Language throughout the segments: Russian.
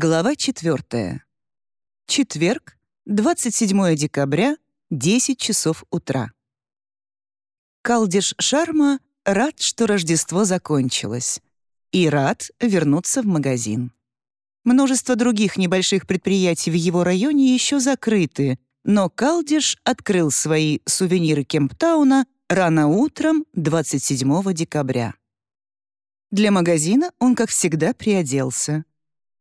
Глава 4. Четверг, 27 декабря, 10 часов утра. Калдиш Шарма рад, что Рождество закончилось, и рад вернуться в магазин. Множество других небольших предприятий в его районе еще закрыты, но Калдиш открыл свои сувениры Кемптауна рано утром 27 декабря. Для магазина он, как всегда, приоделся —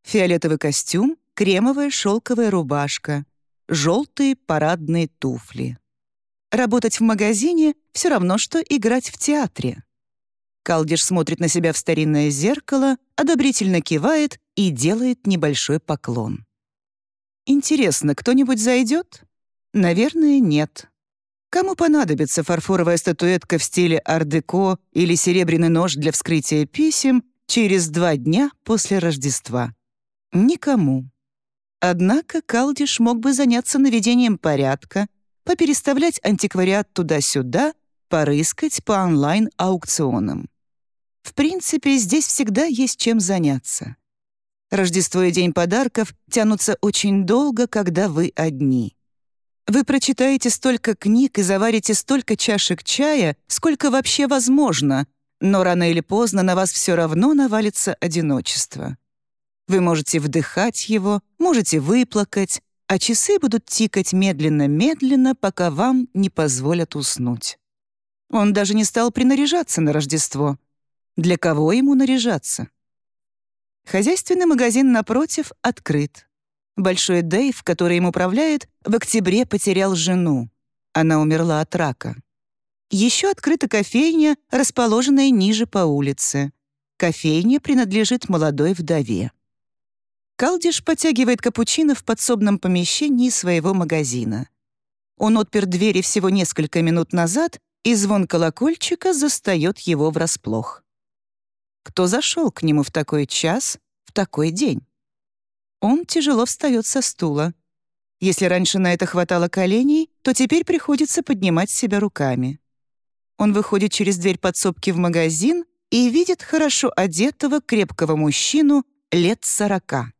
фиолетовый костюм, кремовая шелковая рубашка, желтые парадные туфли. Работать в магазине — все равно, что играть в театре. Калдиш смотрит на себя в старинное зеркало, одобрительно кивает и делает небольшой поклон. Интересно, кто-нибудь зайдет? Наверное, нет. Кому понадобится фарфоровая статуэтка в стиле ар-деко или серебряный нож для вскрытия писем через два дня после Рождества? Никому. Однако Калдиш мог бы заняться наведением порядка, попереставлять антиквариат туда-сюда, порыскать по онлайн-аукционам. В принципе, здесь всегда есть чем заняться. Рождество и День подарков тянутся очень долго, когда вы одни. Вы прочитаете столько книг и заварите столько чашек чая, сколько вообще возможно, но рано или поздно на вас все равно навалится одиночество. Вы можете вдыхать его, можете выплакать, а часы будут тикать медленно-медленно, пока вам не позволят уснуть. Он даже не стал принаряжаться на Рождество. Для кого ему наряжаться? Хозяйственный магазин напротив открыт. Большой Дэйв, который им управляет, в октябре потерял жену. Она умерла от рака. Еще открыта кофейня, расположенная ниже по улице. Кофейня принадлежит молодой вдове. Калдиш потягивает капучино в подсобном помещении своего магазина. Он отпер двери всего несколько минут назад, и звон колокольчика застает его врасплох. Кто зашел к нему в такой час, в такой день? Он тяжело встает со стула. Если раньше на это хватало коленей, то теперь приходится поднимать себя руками. Он выходит через дверь подсобки в магазин и видит хорошо одетого крепкого мужчину лет сорока.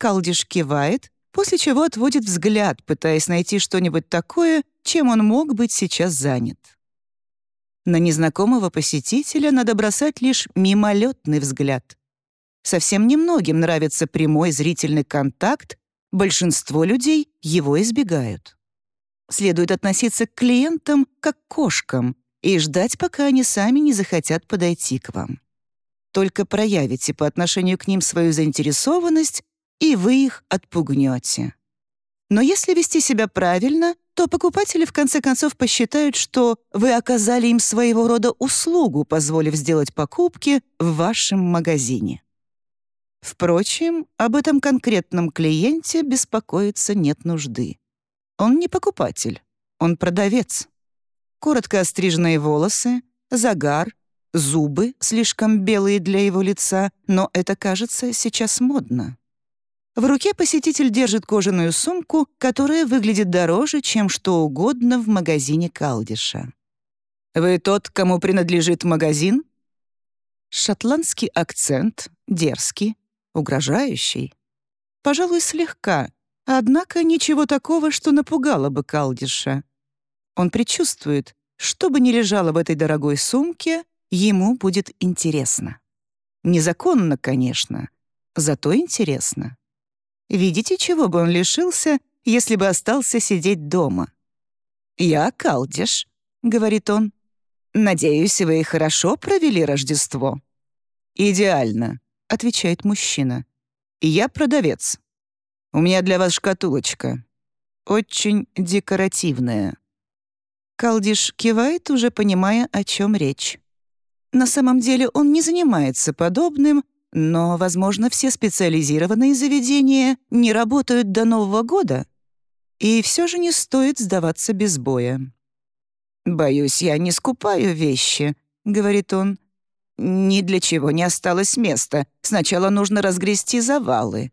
Калдиш кивает, после чего отводит взгляд, пытаясь найти что-нибудь такое, чем он мог быть сейчас занят. На незнакомого посетителя надо бросать лишь мимолетный взгляд. Совсем немногим нравится прямой зрительный контакт, большинство людей его избегают. Следует относиться к клиентам как к кошкам и ждать, пока они сами не захотят подойти к вам. Только проявите по отношению к ним свою заинтересованность, и вы их отпугнете. Но если вести себя правильно, то покупатели в конце концов посчитают, что вы оказали им своего рода услугу, позволив сделать покупки в вашем магазине. Впрочем, об этом конкретном клиенте беспокоиться нет нужды. Он не покупатель, он продавец. Коротко остриженные волосы, загар, зубы, слишком белые для его лица, но это, кажется, сейчас модно. В руке посетитель держит кожаную сумку, которая выглядит дороже, чем что угодно в магазине Калдиша. «Вы тот, кому принадлежит магазин?» Шотландский акцент, дерзкий, угрожающий. Пожалуй, слегка, однако ничего такого, что напугало бы Калдиша. Он предчувствует, что бы ни лежало в этой дорогой сумке, ему будет интересно. Незаконно, конечно, зато интересно. Видите, чего бы он лишился, если бы остался сидеть дома? «Я Калдиш», — говорит он. «Надеюсь, вы хорошо провели Рождество?» «Идеально», — отвечает мужчина. «Я продавец. У меня для вас шкатулочка. Очень декоративная». Калдиш кивает, уже понимая, о чем речь. На самом деле он не занимается подобным, но, возможно, все специализированные заведения не работают до Нового года. И все же не стоит сдаваться без боя. «Боюсь, я не скупаю вещи», — говорит он. «Ни для чего не осталось места. Сначала нужно разгрести завалы.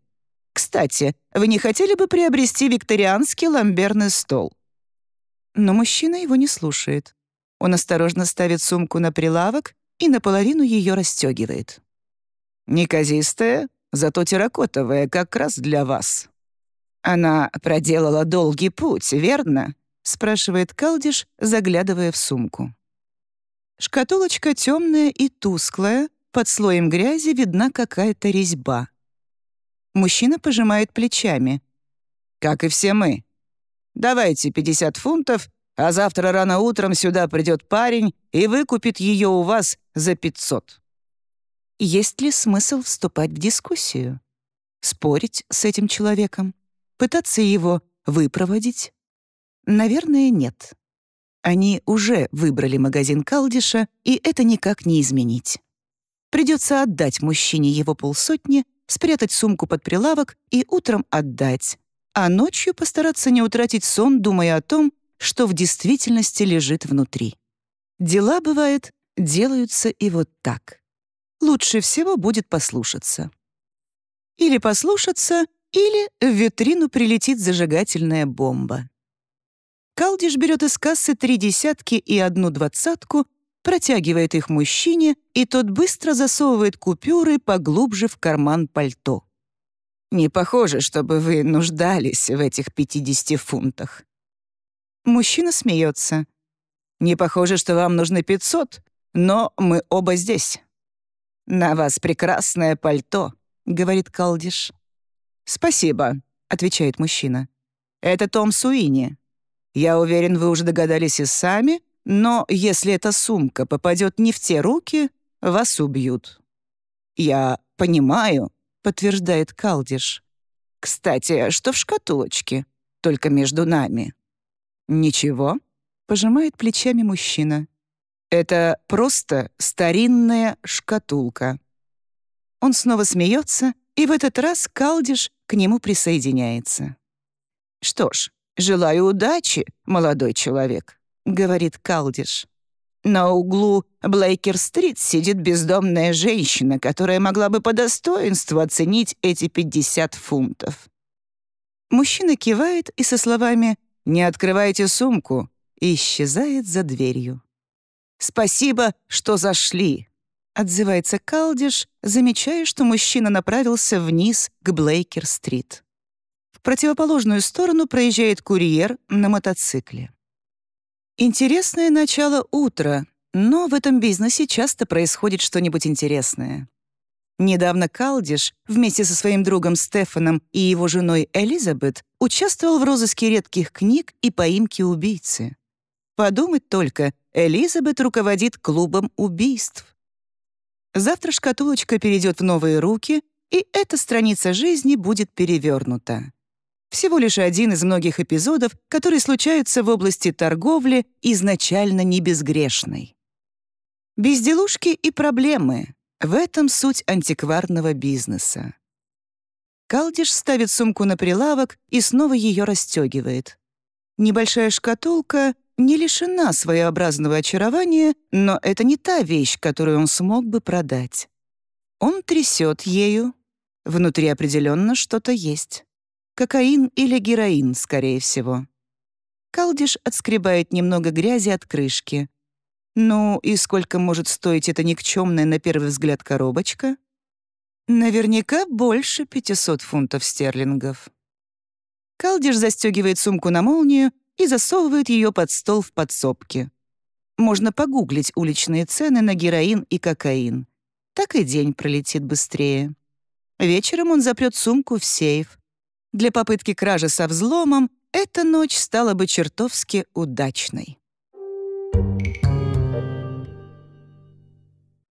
Кстати, вы не хотели бы приобрести викторианский ламберный стол?» Но мужчина его не слушает. Он осторожно ставит сумку на прилавок и наполовину ее расстегивает. Неказистая, зато терракотовая как раз для вас». «Она проделала долгий путь, верно?» — спрашивает Калдиш, заглядывая в сумку. Шкатулочка темная и тусклая, под слоем грязи видна какая-то резьба. Мужчина пожимает плечами. «Как и все мы. Давайте 50 фунтов, а завтра рано утром сюда придет парень и выкупит ее у вас за 500». Есть ли смысл вступать в дискуссию? Спорить с этим человеком? Пытаться его выпроводить? Наверное, нет. Они уже выбрали магазин Калдиша, и это никак не изменить. Придется отдать мужчине его полсотни, спрятать сумку под прилавок и утром отдать, а ночью постараться не утратить сон, думая о том, что в действительности лежит внутри. Дела, бывает, делаются и вот так. Лучше всего будет послушаться. Или послушаться, или в витрину прилетит зажигательная бомба. Калдиш берет из кассы три десятки и одну двадцатку, протягивает их мужчине, и тот быстро засовывает купюры поглубже в карман пальто. «Не похоже, чтобы вы нуждались в этих 50 фунтах». Мужчина смеется. «Не похоже, что вам нужны 500, но мы оба здесь». «На вас прекрасное пальто», — говорит Калдиш. «Спасибо», — отвечает мужчина. «Это Том Суини. Я уверен, вы уже догадались и сами, но если эта сумка попадет не в те руки, вас убьют». «Я понимаю», — подтверждает Калдиш. «Кстати, что в шкатулочке? Только между нами». «Ничего», — пожимает плечами мужчина. «Это просто старинная шкатулка». Он снова смеется, и в этот раз Калдиш к нему присоединяется. «Что ж, «Желаю удачи, молодой человек», — говорит Калдиш. На углу Блейкер-стрит сидит бездомная женщина, которая могла бы по достоинству оценить эти 50 фунтов. Мужчина кивает и со словами «Не открывайте сумку» исчезает за дверью. «Спасибо, что зашли», — отзывается Калдиш, замечая, что мужчина направился вниз к Блейкер-стрит. В противоположную сторону проезжает курьер на мотоцикле. Интересное начало утра, но в этом бизнесе часто происходит что-нибудь интересное. Недавно Калдиш вместе со своим другом Стефаном и его женой Элизабет участвовал в розыске редких книг и поимке убийцы. Подумать только, Элизабет руководит клубом убийств. Завтра шкатулочка перейдет в новые руки, и эта страница жизни будет перевернута. Всего лишь один из многих эпизодов, которые случаются в области торговли, изначально не безгрешной. Безделушки и проблемы — в этом суть антикварного бизнеса. Калдиш ставит сумку на прилавок и снова ее расстегивает. Небольшая шкатулка не лишена своеобразного очарования, но это не та вещь, которую он смог бы продать. Он трясет ею. Внутри определенно что-то есть. Кокаин или героин, скорее всего. Калдиш отскребает немного грязи от крышки. Ну и сколько может стоить эта никчемная на первый взгляд коробочка? Наверняка больше 500 фунтов стерлингов. Калдиш застегивает сумку на молнию и засовывает ее под стол в подсобке. Можно погуглить уличные цены на героин и кокаин. Так и день пролетит быстрее. Вечером он запрет сумку в сейф, для попытки кражи со взломом эта ночь стала бы чертовски удачной.